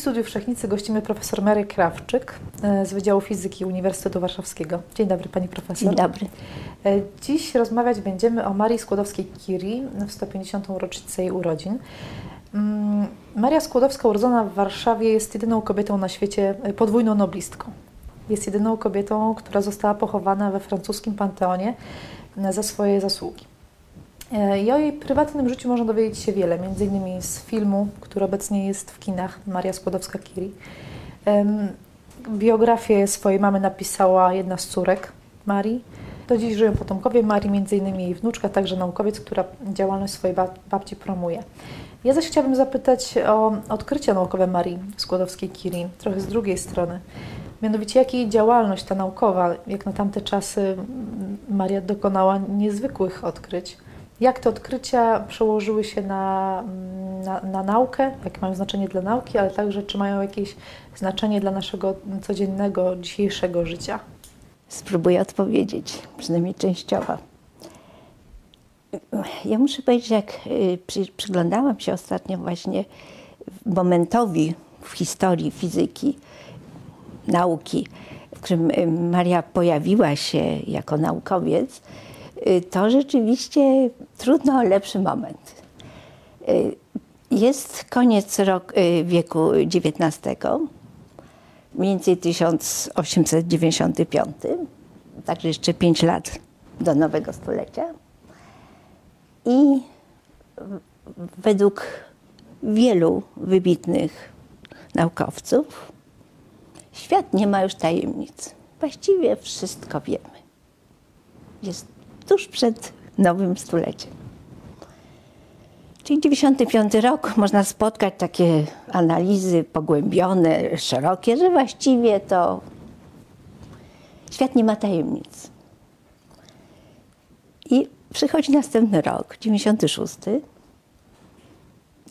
w studiu Wszechnicy gościmy profesor Marię Krawczyk e, z Wydziału Fizyki Uniwersytetu Warszawskiego. Dzień dobry Pani Profesor. Dzień dobry. E, Dziś rozmawiać będziemy o Marii Skłodowskiej-Curie w 150. rocznicę jej urodzin. Mm, Maria Skłodowska urodzona w Warszawie jest jedyną kobietą na świecie e, podwójną noblistką. Jest jedyną kobietą, która została pochowana we francuskim Panteonie za swoje zasługi. E, I o jej prywatnym życiu można dowiedzieć się wiele, między innymi z filmu, który obecnie jest w kinach, Maria Skłodowska-Curie. Biografię swojej mamy napisała jedna z córek Marii. Do dziś żyją potomkowie Marii, między innymi jej wnuczka, także naukowiec, która działalność swojej bab- babci promuje. Ja zaś chciałabym zapytać o odkrycia naukowe Marii Skłodowskiej-Curie, trochę z drugiej strony. Mianowicie, jakiej działalność ta naukowa, jak na tamte czasy Maria dokonała niezwykłych odkryć. Jak te odkrycia przełożyły się na, mm, na, na naukę, jakie mają znaczenie dla nauki, ale także czy mają jakieś znaczenie dla naszego codziennego, dzisiejszego życia? Spróbuję odpowiedzieć, przynajmniej częściowo. Ja muszę powiedzieć, jak y, przy, przyglądałam się ostatnio właśnie momentowi w historii fizyki, nauki, w którym y, Maria pojawiła się jako naukowiec, to rzeczywiście trudno o lepszy moment. Y, Jest koniec rok, y, wieku XIX, mniej więcej 1895, także jeszcze 5 lat do nowego stulecia. I według wielu wybitnych naukowców świat nie ma już tajemnic. Właściwie wszystko wiemy. Jest tuż przed nowym stuleciem. Czyli 95 rok można spotkać takie analizy pogłębione, szerokie, że właściwie to świat nie ma tajemnic. I przychodzi następny rok, 96,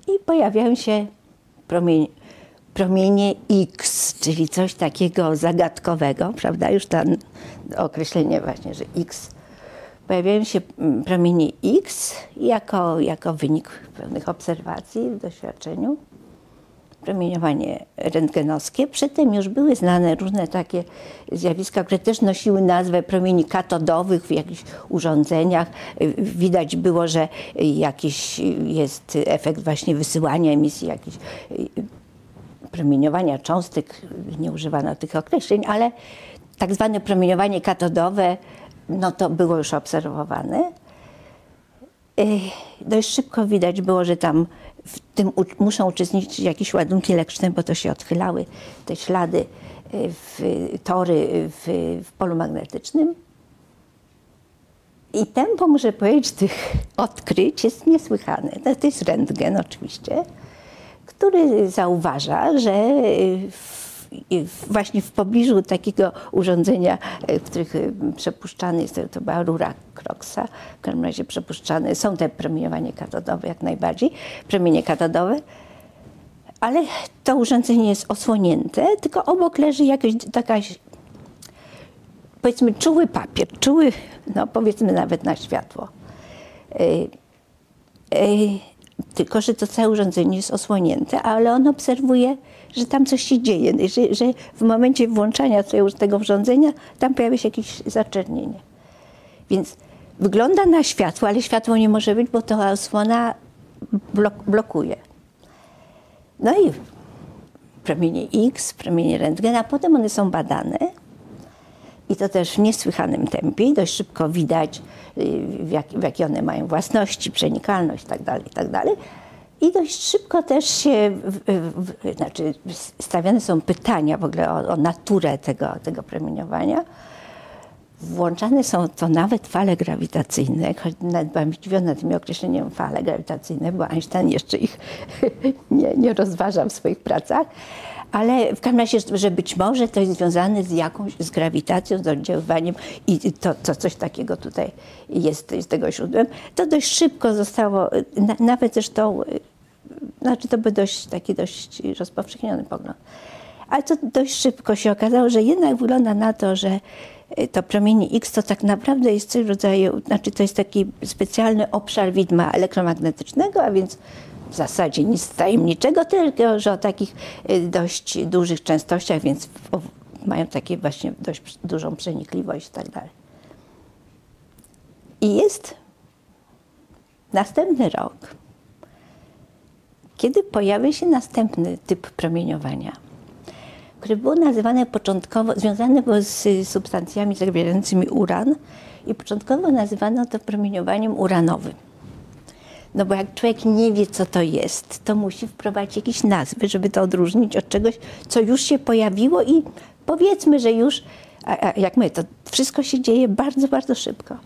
i pojawiają się promienie, promienie X, czyli coś takiego zagadkowego, prawda? Już to określenie właśnie, że X pojawiają się mm, promienie X jako, jako wynik pewnych obserwacji w doświadczeniu. Promieniowanie rentgenowskie. Przedtem już były znane różne takie zjawiska, które też nosiły nazwę promieni katodowych w jakichś urządzeniach. Widać było, że jakiś jest efekt właśnie wysyłania emisji jakichś y, promieniowania cząstek, nie używano tych określeń, ale tak zwane promieniowanie katodowe, no to było już obserwowane. Dość szybko widać było, że tam w tym muszą uczestniczyć jakieś ładunki elektryczne, bo to się odchylały te ślady e, w tory w, w polu magnetycznym. I tempo, muszę powiedzieć, tych odkryć jest niesłychane. To jest rentgen oczywiście, który zauważa, że w, w- właśnie w pobliżu takiego urządzenia, e, w których e, przepuszczany jest, to była rura Croxa, w każdym razie przepuszczane są te promieniowanie katodowe jak najbardziej, promienie katodowe, ale to urządzenie jest osłonięte, tylko obok leży jakaś taka powiedzmy czuły papier, czuły, no powiedzmy nawet na światło. Y, y, tylko, że to całe urządzenie jest osłonięte, ale on obserwuje, że tam coś się dzieje, że, że w momencie włączania tego, urządzenia tam pojawia się jakieś zaczernienie. Więc wygląda na światło, ale światło nie może być, bo ta osłona blok, blokuje. No i promienie X, promienie rentgena, potem one są badane. I to też w niesłychanym tempie dość szybko widać, y, w, jak, w jakie one mają własności, przenikalność itd., itd. I dość szybko też się, w, w, znaczy stawiane są pytania w ogóle o, o naturę tego, tego promieniowania. Włączane są to nawet fale grawitacyjne, choć nawet byłam zdziwiona tym określeniem fale grawitacyjne, bo Einstein jeszcze ich nie, nie rozważa w swoich pracach. Ale w każdym razie, że być może to jest związane z jakąś, z grawitacją, z oddziaływaniem i to, to coś takiego tutaj jest, jest tego źródłem, to dość szybko zostało, na, nawet zresztą, znaczy to był dość, taki dość rozpowszechniony pogląd. Ale to dość szybko się okazało, że jednak wygląda na to, że to promienie X to tak naprawdę jest coś w rodzaju, znaczy to jest taki specjalny obszar widma elektromagnetycznego, a więc w zasadzie nic tajemniczego, tylko że o takich y, dość dużych częstościach, więc mają takie właśnie dość dużą przenikliwość i tak dalej. I jest następny rok, kiedy pojawia się następny typ promieniowania, które było nazywane początkowo, związane było z substancjami zawierającymi uran i początkowo nazywano to promieniowaniem uranowym. No bo jak człowiek nie wie, co to jest, to musi wprowadzić jakieś nazwy, żeby to odróżnić od czegoś, co już się pojawiło i powiedzmy, że już, a, a jak my, to wszystko się dzieje bardzo, bardzo szybko.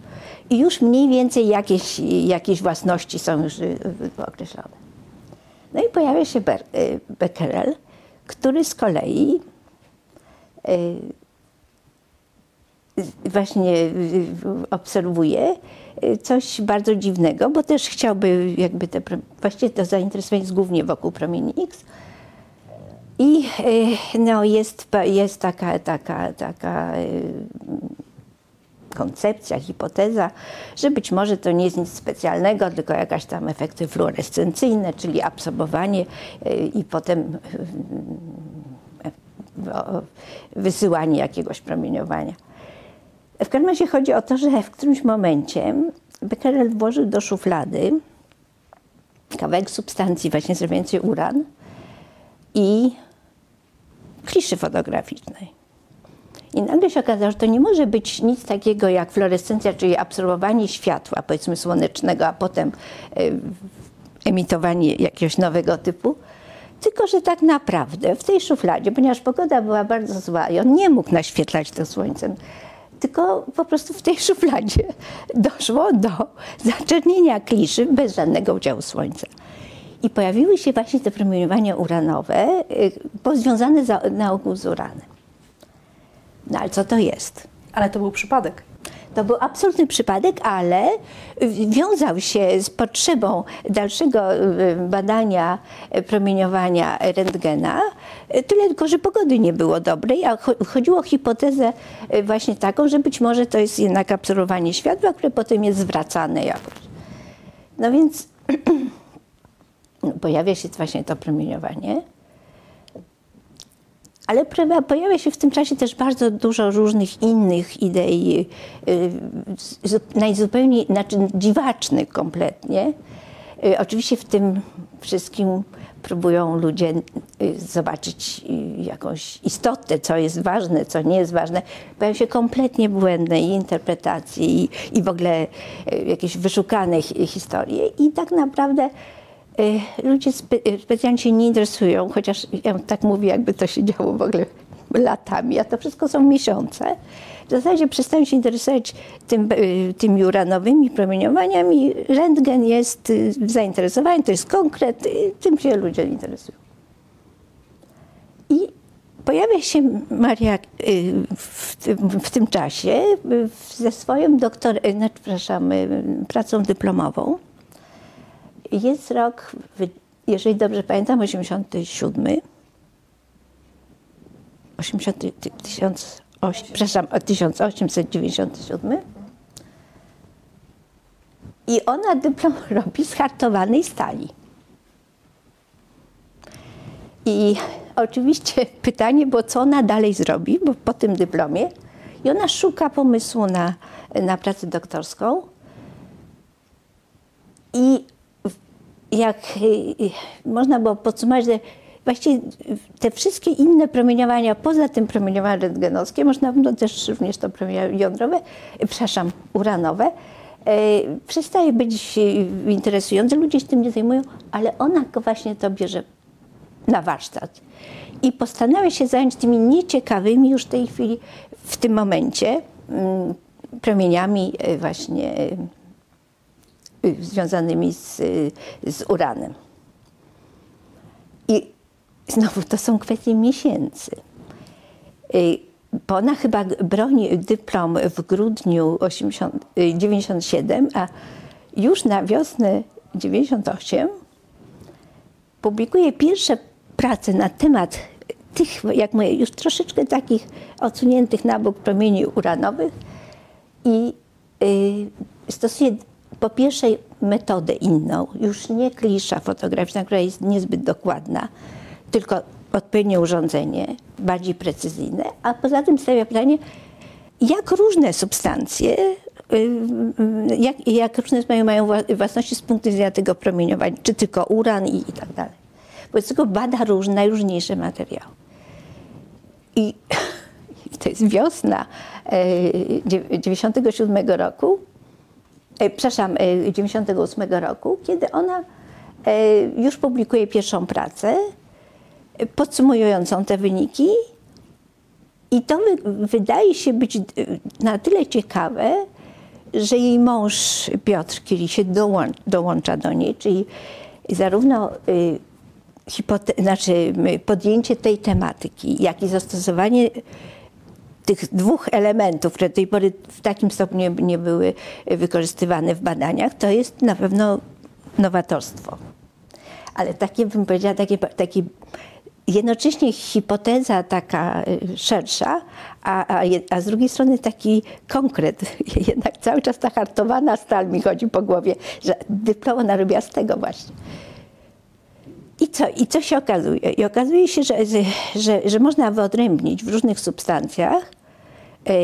I już mniej więcej jakieś, jakieś własności są już y, y, określone. No i pojawia się y, Becquerel, który z kolei właśnie obserwuje coś bardzo dziwnego, bo też chciałby jakby te, właściwie to zainteresowanie jest głównie wokół promieni X. I no, jest, jest taka, taka, taka koncepcja, hipoteza, że być może to nie jest nic specjalnego, tylko jakaś tam efekty fluorescencyjne, czyli absorbowanie y, i potem y, wysyłanie jakiegoś promieniowania. W każdym razie chodzi o to, że w którymś momencie Becquerel włożył do szuflady kawałek substancji właśnie zawierającej uran i kliszy fotograficznej. I nagle się okazało, że to nie może być nic takiego jak fluorescencja, czyli absorbowanie światła, powiedzmy słonecznego, a potem e, emitowanie jakiegoś nowego typu, tylko że tak naprawdę w tej szufladzie, ponieważ pogoda była bardzo zła i on nie mógł naświetlać to słońcem, tylko po prostu w tej szufladzie doszło do zaczernienia kliszy bez żadnego udziału słońca. I pojawiły się właśnie te promieniowania uranowe, pozwiązane na ogół z uranem. No ale co to jest? Ale to był przypadek. To był absolutny przypadek, ale wiązał się z potrzebą dalszego y, badania promieniowania rentgena, tyle tylko, że pogody nie było dobrej, a chodziło o hipotezę właśnie taką, że być może to jest jednak absorbowanie światła, które potem jest zwracane jakoś. No więc pojawia się właśnie to promieniowanie. Ale pojawia się w tym czasie też bardzo dużo różnych innych idei, y, najzupełniej, znaczy dziwacznych kompletnie. Y, oczywiście w tym wszystkim próbują ludzie y, zobaczyć jakąś istotę, co jest ważne, co nie jest ważne. Pojawiają się kompletnie błędne i interpretacje i, i w ogóle jakieś wyszukane historie i tak naprawdę ludzie spe, y, specjalnie się nie interesują, chociaż ja tak mówię, jakby to się działo w ogóle latami, a to wszystko są miesiące. W zasadzie przestają się interesować tym, y, tymi uranowymi promieniowaniami. Rentgen jest zainteresowany, to jest konkret, tym się ludzie interesują. I pojawia się Maria w, w tym czasie ze swoją doktor, znaczy, przepraszam, pracą dyplomową jest rok, jeżeli dobrze pamiętam, 87. 80, 1000, przepraszam, 1897. I ona dyplom robi z hartowanej stali. I oczywiście pytanie było, co ona dalej zrobi, bo po tym dyplomie. I ona szuka pomysłu na, na pracę doktorską. I jak y, y, można było podsumować, że właściwie te wszystkie inne promieniowania, poza tym promieniowania rentgenowskie, można było też również to promieniowanie jądrowe, przepraszam, uranowe, przestaje być interesujące, ludzie się tym nie zajmują, ale ona właśnie to bierze na warsztat. I postanawia się zająć tymi nieciekawymi już w tej chwili, w tym momencie, mm, promieniami y, właśnie Y, związanymi z, z uranem. I znowu to są kwestie miesięcy. Y, bo ona chyba broni dyplom w grudniu 80, 97, a już na wiosnę 98 publikuje pierwsze prace na temat tych, jak mówię, już troszeczkę takich odsuniętych na bok promieni uranowych i y, stosuje po pierwsze metodę inną, już nie klisza fotograficzna, która jest niezbyt dokładna, tylko odpowiednie urządzenie, bardziej precyzyjne, a poza tym stawia pytanie, jak różne substancje, y, y, jak, jak różne mają, mają własności z punktu widzenia tego promieniowania, czy tylko uran i, i tak dalej. Wobec tego bada różne, najróżniejsze materiały. I to jest wiosna 97 e, roku, przepraszam, 98 e, roku, kiedy ona już publikuje pierwszą pracę podsumowującą te wyniki. I to wydaje się być na tyle ciekawe, że jej mąż Piotr Kiri się dołącza do niej, czyli zarówno y, znaczy podjęcie tej tematyki, jak i zastosowanie tych dwóch elementów, które do tej pory w takim stopniu nie, były wykorzystywane w badaniach, to jest na pewno nowatorstwo. Ale takie, bym powiedziała, takie, takie jednocześnie hipoteza taka y, szersza, a, a, a, z drugiej strony taki konkret. Jednak cały czas ta hartowana stal mi chodzi po głowie, że dyploma narobiła z tego właśnie. I co, I co się okazuje? I okazuje się, że, że, że można wyodrębnić w różnych substancjach, yy,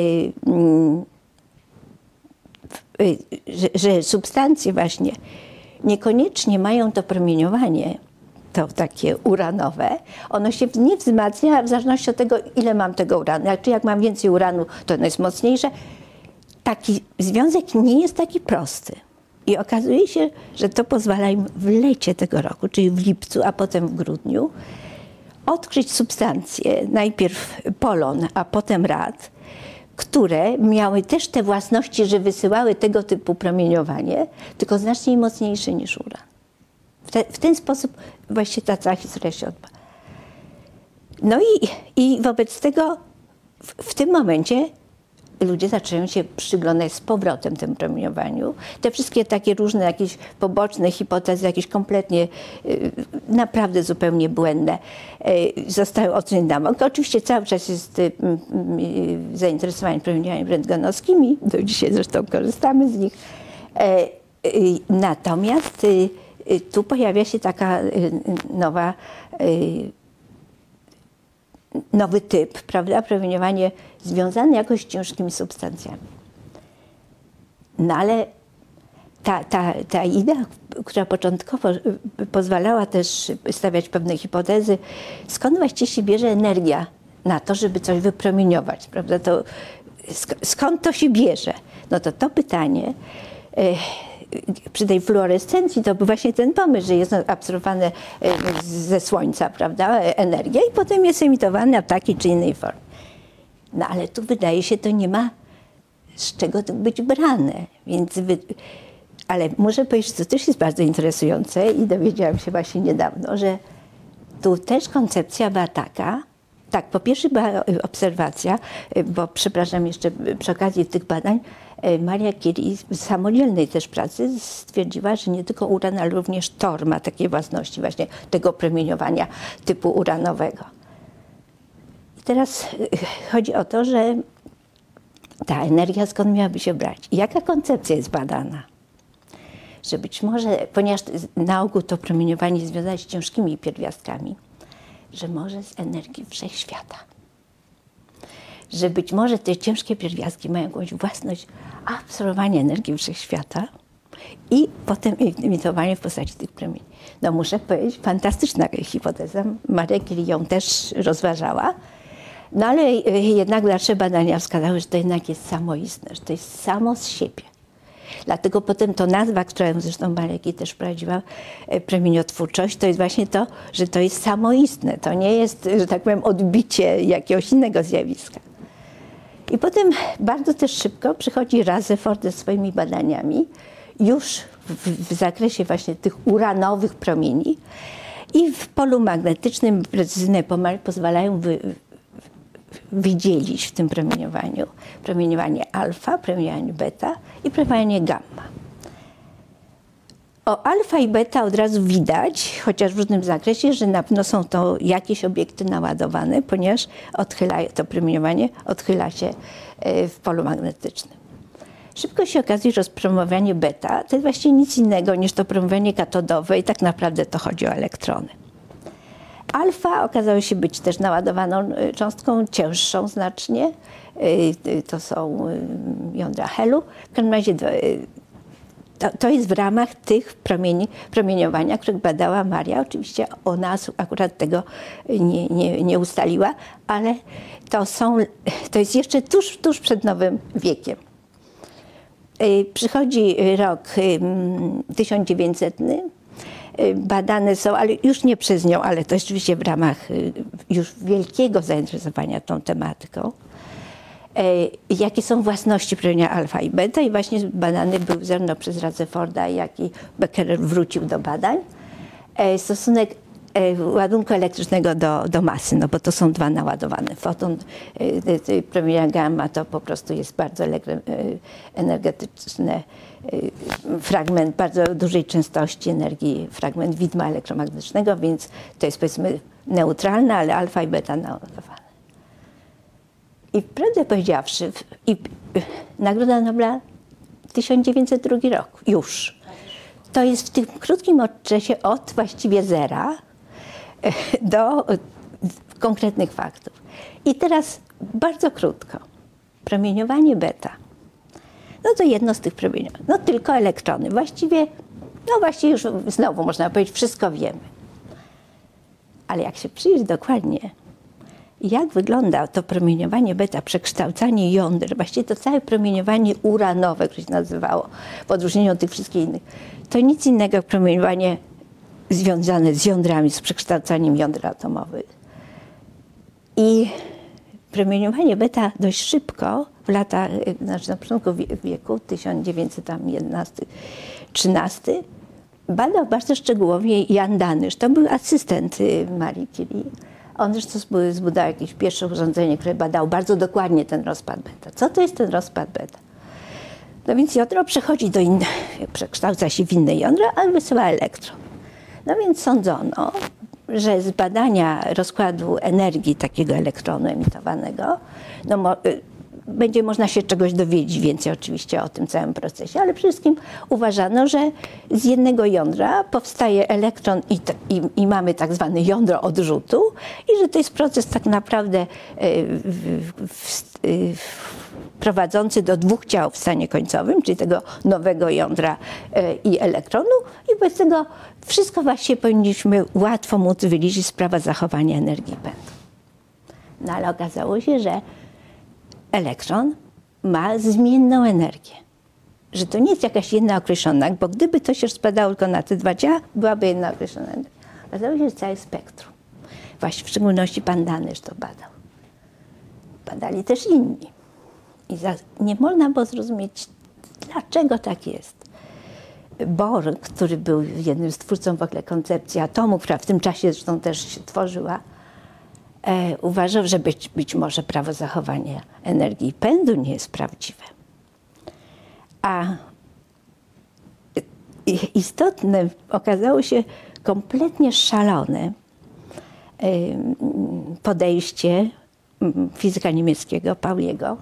yy, że, że substancje właśnie niekoniecznie mają to promieniowanie, to takie uranowe, ono się nie wzmacnia w zależności od tego, ile mam tego uranu. Czy jak mam więcej uranu, to ono jest mocniejsze. Taki związek nie jest taki prosty. I okazuje się, że to pozwala im w lecie tego roku, czyli w lipcu, a potem w grudniu, odkryć substancje, najpierw polon, a potem rad, które miały też te własności, że wysyłały tego typu promieniowanie, tylko znacznie mocniejsze niż uran. W, te, w ten sposób właśnie ta cała historia się odbywa. No i, i wobec tego w, w tym momencie ludzie zaczynają się przyglądać z powrotem temu promieniowaniu. Te wszystkie takie różne jakieś poboczne hipotezy, jakieś kompletnie, y, naprawdę zupełnie błędne, y, zostały ocenione na Oczywiście cały czas jest y, zainteresowanie promieniowaniami rentgenowskimi, do dzisiaj zresztą korzystamy z nich. E, natomiast tu pojawia się taka nowa nowy typ, prawda? Promieniowanie związane jakoś z ciężkimi substancjami. No ale ta, ta, ta idea, która początkowo y, pozwalała też stawiać pewne hipotezy, skąd właściwie się bierze energia na to, żeby coś wypromieniować, prawda? To, skąd to się bierze? No to to pytanie przy tej fluorescencji to był właśnie ten pomysł, że jest absorbowane ze słońca, prawda, energia i potem jest emitowana w takiej czy innej formie. No ale tu wydaje się, to nie ma z czego to być brane, więc wy... ale muszę powiedzieć, co też jest bardzo interesujące i dowiedziałam się właśnie niedawno, że tu też koncepcja była taka, tak, po pierwsze była obserwacja, e, bo przepraszam jeszcze przy okazji tych badań, E, Maria Curie w samodzielnej też pracy stwierdziła, że nie tylko uran, ale również tor ma takie własności właśnie tego promieniowania typu uranowego. I teraz e, chodzi o to, że ta energia skąd miałaby się brać? I jaka koncepcja jest badana? Że być może, ponieważ na ogół to promieniowanie związane z ciężkimi pierwiastkami, że może z energii wszechświata że być może te ciężkie pierwiastki mają jakąś własność absorbowania energii wszechświata i potem emitowanie w postaci tych promieni. No muszę powiedzieć, fantastyczna hipoteza. Maria Curie ją też rozważała. No ale jednak dalsze badania wskazały, że to jednak jest samoistne, że to jest samo z siebie. Dlatego potem to nazwa, którą zresztą Maria też wprowadziła, e, promieniotwórczość, to jest właśnie to, że to jest samoistne. To nie jest, że tak powiem, odbicie jakiegoś innego zjawiska. I potem bardzo też szybko przychodzi Rutherford ze swoimi badaniami, już w, w zakresie właśnie tych uranowych promieni. I w polu magnetycznym precyzyjne pozwalają wy, wydzielić w tym promieniowaniu promieniowanie alfa, promieniowanie beta i promieniowanie gamma. O alfa i beta od razu widać, chociaż w różnym zakresie, że na pewno są to jakieś obiekty naładowane, ponieważ odchyla, to promieniowanie odchyla się e, w polu magnetycznym. Szybko się okazuje, że promowanie beta to jest właściwie nic innego niż to promowanie katodowe i tak naprawdę to chodzi o elektrony. Alfa okazało się być też naładowaną y, cząstką cięższą znacznie. Y, y, to są jądra helu. W każdym razie to, to jest w ramach tych promieni, promieniowania, których badała Maria. Oczywiście ona akurat tego nie, nie, nie ustaliła, ale to, są, to jest jeszcze tuż, tuż przed nowym wiekiem. Przychodzi rok 1900, badane są, ale już nie przez nią, ale to oczywiście w ramach już wielkiego zainteresowania tą tematyką. E, jakie są własności promienia alfa i beta i właśnie badany był zarówno przez Rutherforda, jak i Becquerel wrócił do badań. E, stosunek ładunku elektrycznego do, do masy, no bo to są dwa naładowane. Foton promienia gamma to po prostu jest bardzo energetyczny fragment bardzo dużej częstości energii, fragment widma elektromagnetycznego, więc to jest powiedzmy neutralne, ale alfa i beta naładowane. I prawdę powiedziawszy, i, Nagroda Nobla 1902 rok, już. To jest w tym krótkim okresie od właściwie zera e, do konkretnych faktów. I teraz bardzo krótko. Promieniowanie beta. No to jedno z tych promieniowań. No tylko elektrony. Właściwie, no właściwie już znowu można powiedzieć, wszystko wiemy. Ale jak się przyjrzy dokładnie, jak wygląda to promieniowanie beta, przekształcanie jąder, właściwie to całe promieniowanie uranowe, które się nazywało, w odróżnieniu od tych wszystkich innych, to nic innego jak promieniowanie związane z jądrami, z przekształcaniem jąder atomowych. I promieniowanie beta dość szybko w latach, znaczy na początku wieku, 1911-13, badał bardzo szczegółowo Jan Danysz. To był asystent Marii Curie on zresztą zbudował jakieś pierwsze urządzenie, które badało bardzo dokładnie ten rozpad beta. Co to jest ten rozpad beta? No więc jądro przechodzi do innego, przekształca się w inne jądro, ale wysyła elektron. No więc sądzono, że z badania rozkładu energii takiego elektronu emitowanego, no, będzie można się czegoś dowiedzieć więcej oczywiście o tym całym procesie, ale wszystkim uważano, że z jednego jądra powstaje elektron i, i, i mamy tak zwane jądro odrzutu i że to jest proces tak naprawdę e, w, w, w, prowadzący do dwóch ciał w stanie końcowym, czyli tego nowego jądra e, i elektronu i bez tego wszystko właściwie powinniśmy łatwo móc wyliczyć sprawa zachowania energii pędu. No ale okazało się, że elektron ma zmienną energię. Że to nie jest jakaś jedna określona, bo gdyby to się rozpadało tylko na te dwa ciała, byłaby jedna określona energia. Okazało się, że całe spektrum. Właśnie w szczególności pan Danysz to badał. Badali też inni. I za, nie można było zrozumieć, dlaczego tak jest. Bohr, który był jednym z twórcą w ogóle koncepcji atomu, która w tym czasie zresztą też się tworzyła, e, uważał, że być, być może prawo zachowania energii pędu nie jest prawdziwe. A istotne okazało się kompletnie szalone podejście fizyka niemieckiego Pauliego,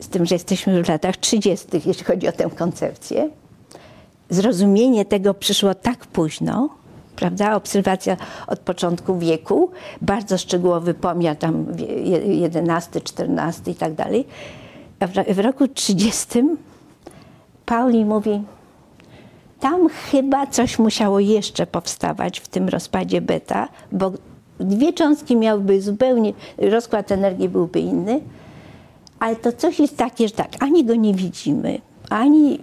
z tym, że jesteśmy w latach 30., jeśli chodzi o tę koncepcję. Zrozumienie tego przyszło tak późno, prawda? Obserwacja od początku wieku, bardzo szczegółowy pomiar tam 11, 14 i tak dalej. W roku 30 Pauli mówi, tam chyba coś musiało jeszcze powstawać w tym rozpadzie beta, bo dwie cząstki miałyby zupełnie, rozkład energii byłby inny, ale to coś jest takie, że tak, ani go nie widzimy, ani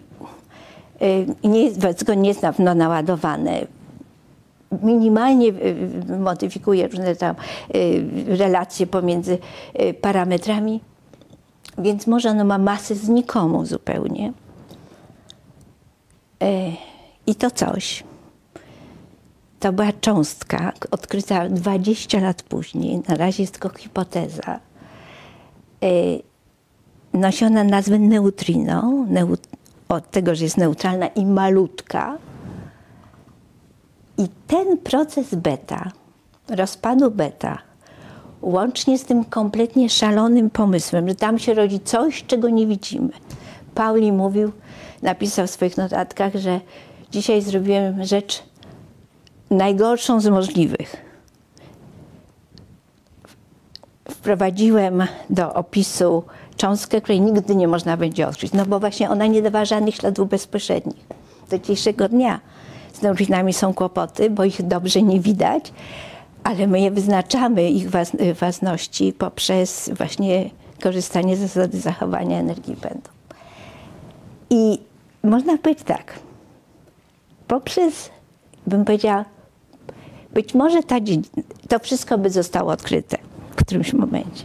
y, nie jest, nie na pewno naładowane, minimalnie y, modyfikuje różne tam y, relacje pomiędzy y, parametrami, więc może ono ma masę znikomą zupełnie. E, I to coś. To była cząstka odkryta 20 lat później. Na razie jest tylko hipoteza. E, nosi ona nazwę neutrino, od tego, że jest neutralna i malutka i ten proces beta, rozpadu beta, łącznie z tym kompletnie szalonym pomysłem, że tam się rodzi coś, czego nie widzimy, Pauli mówił, napisał w swoich notatkach, że dzisiaj zrobiłem rzecz najgorszą z możliwych. Wprowadziłem do opisu cząstkę, której nigdy nie można będzie odkryć, no bo właśnie ona nie dawała żadnych śladów bezpośrednich. Do dzisiejszego dnia z neurinami są kłopoty, bo ich dobrze nie widać, ale my je wyznaczamy, ich własności poprzez właśnie korzystanie z zasady zachowania energii pędu. I można powiedzieć tak, poprzez, bym powiedziała, być może ta, to wszystko by zostało odkryte w którymś momencie.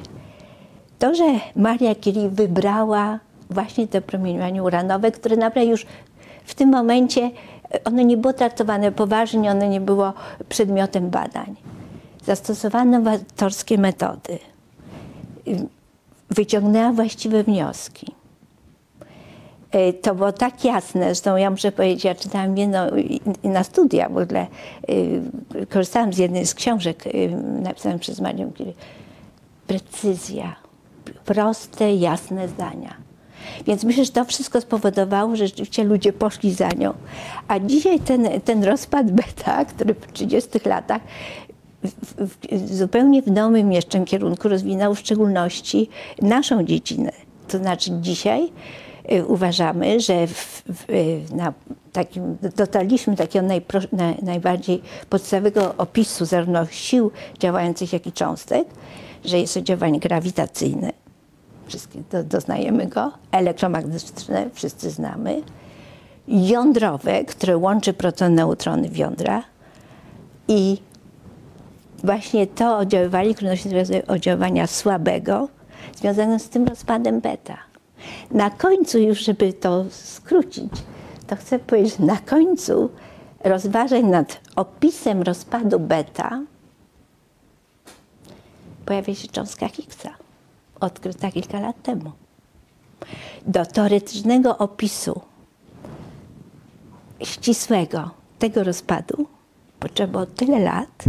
To, że Maria Curie wybrała właśnie to promieniowanie uranowe, które naprawdę już w tym momencie ono nie było traktowane poważnie, ono nie było przedmiotem badań. Zastosowano nowatorskie metody. Wyciągnęła właściwe wnioski. E, to było tak jasne, zresztą ja muszę powiedzieć, ja czytałam jedno na studia w ogóle, e, korzystałam z jednej z książek e, napisanych przez Marię Curie. Precyzja, proste, jasne zdania. Więc myślę, że to wszystko spowodowało, że rzeczywiście ludzie poszli za nią. A dzisiaj ten, ten rozpad beta, który w 30 latach w, w, zupełnie w nowym jeszcze kierunku rozwinął w szczególności naszą dziedzinę. To znaczy dzisiaj y, uważamy, że w, na takim, dotarliśmy do takiego najpro, na, najbardziej podstawowego opisu zarówno sił działających, jak i cząstek, że jest to działanie grawitacyjne, wszystkie. Do, doznajemy go, elektromagnetyczne, wszyscy znamy, jądrowe, które łączy proton, neutrony w jądra. I właśnie to oddziaływanie, które nosi oddziaływania słabego, związane z tym rozpadem beta. Na końcu już, żeby to skrócić, to chcę powiedzieć, że na końcu rozważań nad opisem rozpadu beta pojawia się cząstka Higgsa, odkryta kilka lat temu. Do teoretycznego opisu ścisłego tego rozpadu potrzeba tyle lat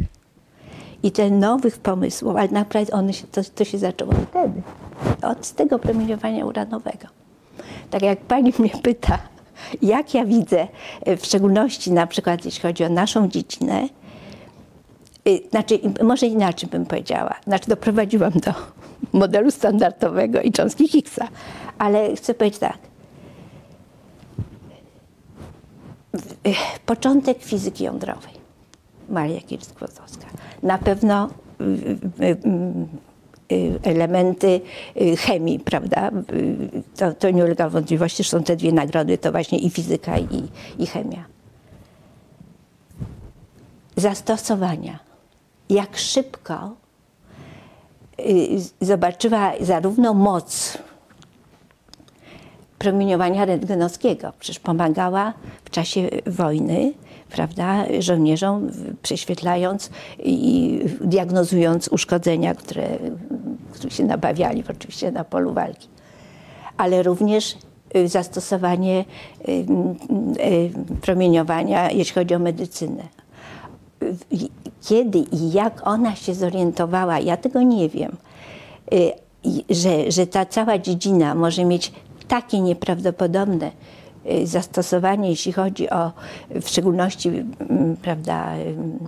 i te nowych pomysłów, ale naprawdę one się, to, to się zaczęło wtedy, od tego promieniowania uranowego. Tak jak pani mnie pyta, jak ja widzę, w szczególności na przykład jeśli chodzi o naszą dziedzinę, Y, znaczy, może inaczej bym powiedziała. Znaczy, doprowadziłam do modelu standardowego i cząstki Higgsa. Ale chcę powiedzieć tak. Y, początek fizyki jądrowej. Maria Curie-Skłodowska. Na pewno y, elementy chemii, prawda? To, to nie ulega wątpliwości, że są te dwie nagrody, to właśnie i fizyka, i, i chemia. Zastosowania jak szybko y, zobaczyła zarówno moc promieniowania rentgenowskiego. Przecież pomagała w czasie wojny, prawda, żołnierzom, prześwietlając i diagnozując uszkodzenia, które, które się nabawiali oczywiście na polu walki. Ale również y, zastosowanie y, promieniowania, jeśli chodzi o medycynę kiedy i jak ona się zorientowała, ja tego nie wiem, y, że, że ta cała dziedzina może mieć takie nieprawdopodobne y, zastosowanie, jeśli chodzi o w szczególności prawda, mm,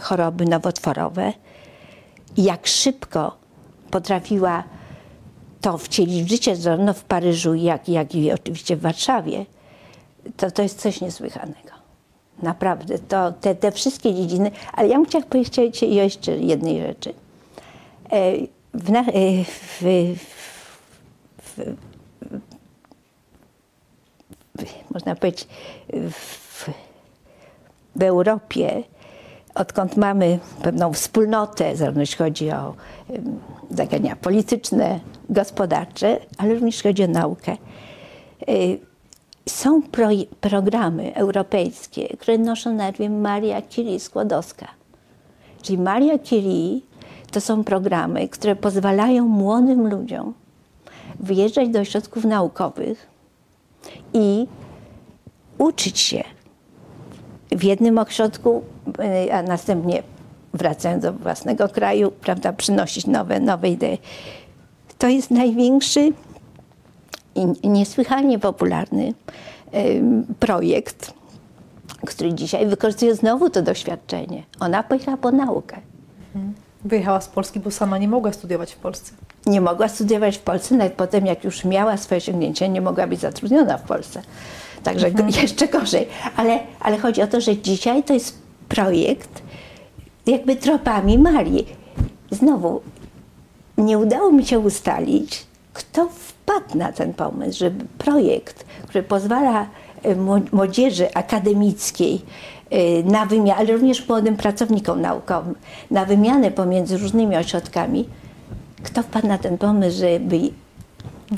choroby nowotworowe, jak szybko potrafiła to wcielić w życie, zarówno w Paryżu, jak, jak i oczywiście w Warszawie, to, to jest coś niesłychanego. Naprawdę, to te, te wszystkie dziedziny, ale ja bym chciała powiedzieć jeszcze jednej rzeczy. E, w, e, w, w, można powiedzieć, w, w Europie, odkąd mamy pewną wspólnotę, zarówno jeśli chodzi o zagadnienia polityczne, gospodarcze, ale również chodzi o naukę, e, są pro, programy europejskie, które noszą nazwę Maria Curie Skłodowska. Czyli Maria Curie to są programy, które pozwalają młodym ludziom wyjeżdżać do ośrodków naukowych i uczyć się w jednym ośrodku, e, a następnie wracając do własnego kraju, prawda, przynosić nowe, nowe idee. To jest największy i niesłychanie popularny projekt, który dzisiaj wykorzystuje znowu to doświadczenie. Ona pojechała po naukę. Mhm. Wyjechała z Polski, bo sama nie mogła studiować w Polsce. Nie mogła studiować w Polsce, nawet potem, jak już miała swoje osiągnięcia, nie mogła być zatrudniona w Polsce. Także mhm. jeszcze gorzej. Ale, ale chodzi o to, że dzisiaj to jest projekt jakby tropami Marii. Znowu, nie udało mi się ustalić, kto wpadł na ten pomysł, żeby projekt, który pozwala e, młodzieży akademickiej e, na wymianę, ale również młodym pracownikom naukowym, na wymianę pomiędzy różnymi ośrodkami, kto wpadł na ten pomysł, żeby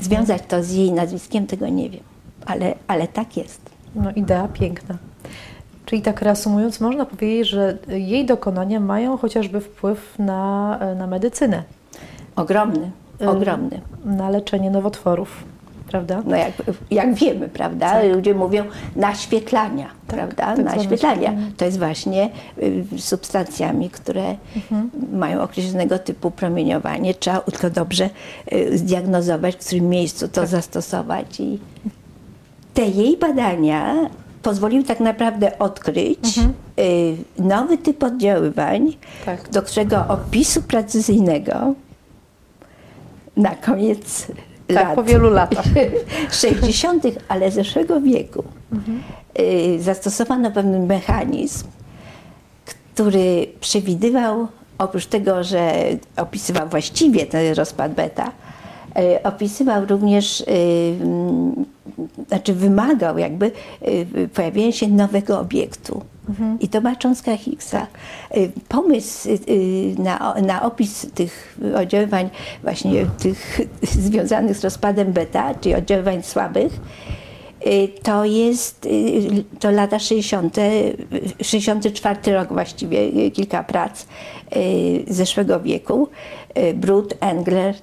związać to z jej nazwiskiem, tego nie wiem. Ale, ale tak jest. No idea piękna. Czyli tak reasumując, można powiedzieć, że jej dokonania mają chociażby wpływ na, na medycynę. Ogromny, ogromny. Na leczenie nowotworów, prawda? No jak, jak wiemy, prawda? Tak. Ludzie mówią naświetlania, tak, prawda? Tak naświetlania. To jest właśnie y, substancjami, które mhm. mają określonego typu promieniowanie. Trzeba tylko dobrze y, zdiagnozować, w którym miejscu to tak. zastosować. I te jej badania pozwoliły tak naprawdę odkryć mhm. y, nowy typ oddziaływań, tak. do którego opisu precyzyjnego na koniec tak, lat, po wielu latach 60., ale zeszłego wieku mhm. y, zastosowano pewien mechanizm, który przewidywał, oprócz tego, że opisywał właściwie ten rozpad beta, y, opisywał również y, znaczy wymagał jakby pojawienia się nowego obiektu. I to była cząstka Higgsa. Y, pomysł y, na, na opis tych oddziaływań właśnie tych związanych z rozpadem beta, czyli oddziaływań słabych, to jest to lata 60., 64 rok właściwie, kilka prac zeszłego wieku. Brut, Engler,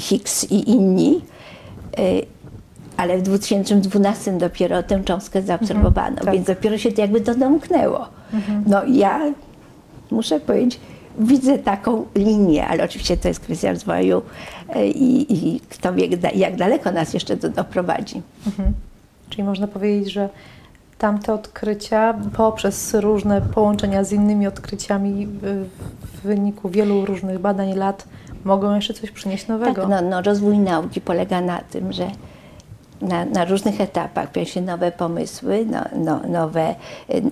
Higgs i inni ale w 2012 dopiero tę cząstkę zaobserwowano, mhm, tak. więc dopiero się to jakby to domknęło. Mhm. No ja muszę powiedzieć, widzę taką linię, ale oczywiście to jest kwestia rozwoju e, i, i kto wie, jak daleko nas jeszcze to doprowadzi. Mhm. Czyli można powiedzieć, że tamte odkrycia poprzez różne połączenia z innymi odkryciami w wyniku wielu różnych badań lat mogą jeszcze coś przynieść nowego. Tak, no, no rozwój nauki polega na tym, że na, na, różnych etapach pojawiają się nowe pomysły, no, no, nowe e,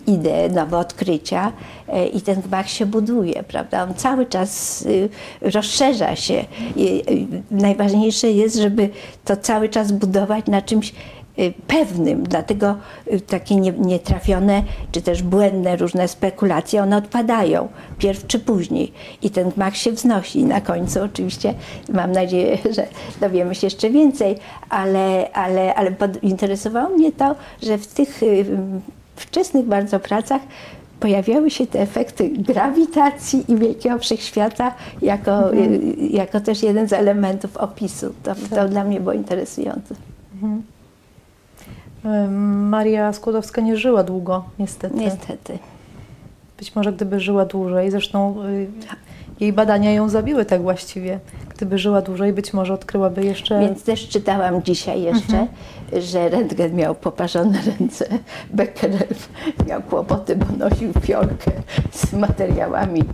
idee, nowe odkrycia e, i ten gmach się buduje, prawda? On cały czas y, rozszerza się. I, najważniejsze jest, żeby to cały czas budować na czymś Y, pewnym, dlatego y, takie nietrafione czy też błędne różne spekulacje, one odpadają pierw czy później i ten gmach się wznosi. Na końcu oczywiście mam nadzieję, że dowiemy się jeszcze więcej, ale, ale, ale interesowało mnie to, że w tych y, wczesnych bardzo pracach pojawiały się te efekty grawitacji i wielkiego wszechświata jako, mhm. jako też jeden z elementów opisu. To, to tak. dla mnie było interesujące. Mhm. Maria Skłodowska nie żyła długo, niestety. Niestety. Być może gdyby żyła dłużej, zresztą y, jej badania ją zabiły tak właściwie. Gdyby żyła dłużej, być może odkryłaby jeszcze... Więc też czytałam dzisiaj jeszcze, mhm. że Rentgen miał poparzone ręce, Becquerel miał kłopoty, bo nosił fiolkę z materiałami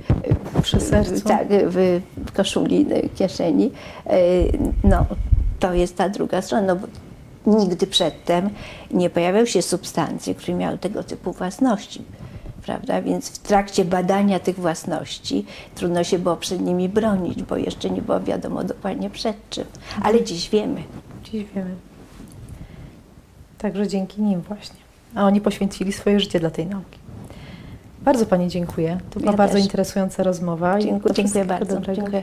przy sercu. Tak, w koszuli, kieszeni. Y, no, to jest ta druga strona. No, nigdy przedtem nie pojawiały się substancje, które miały tego typu własności. Prawda? Więc w trakcie badania tych własności trudno się było przed nimi bronić, bo jeszcze nie było wiadomo dokładnie przed czym. Ale dziś wiemy. Dziś wiemy. Także dzięki nim właśnie. A oni poświęcili swoje życie dla tej nauki. Bardzo Pani dziękuję. To była ja bardzo też. interesująca rozmowa. Dziękuję, dziękuję bardzo. Dobrego. Dziękuję.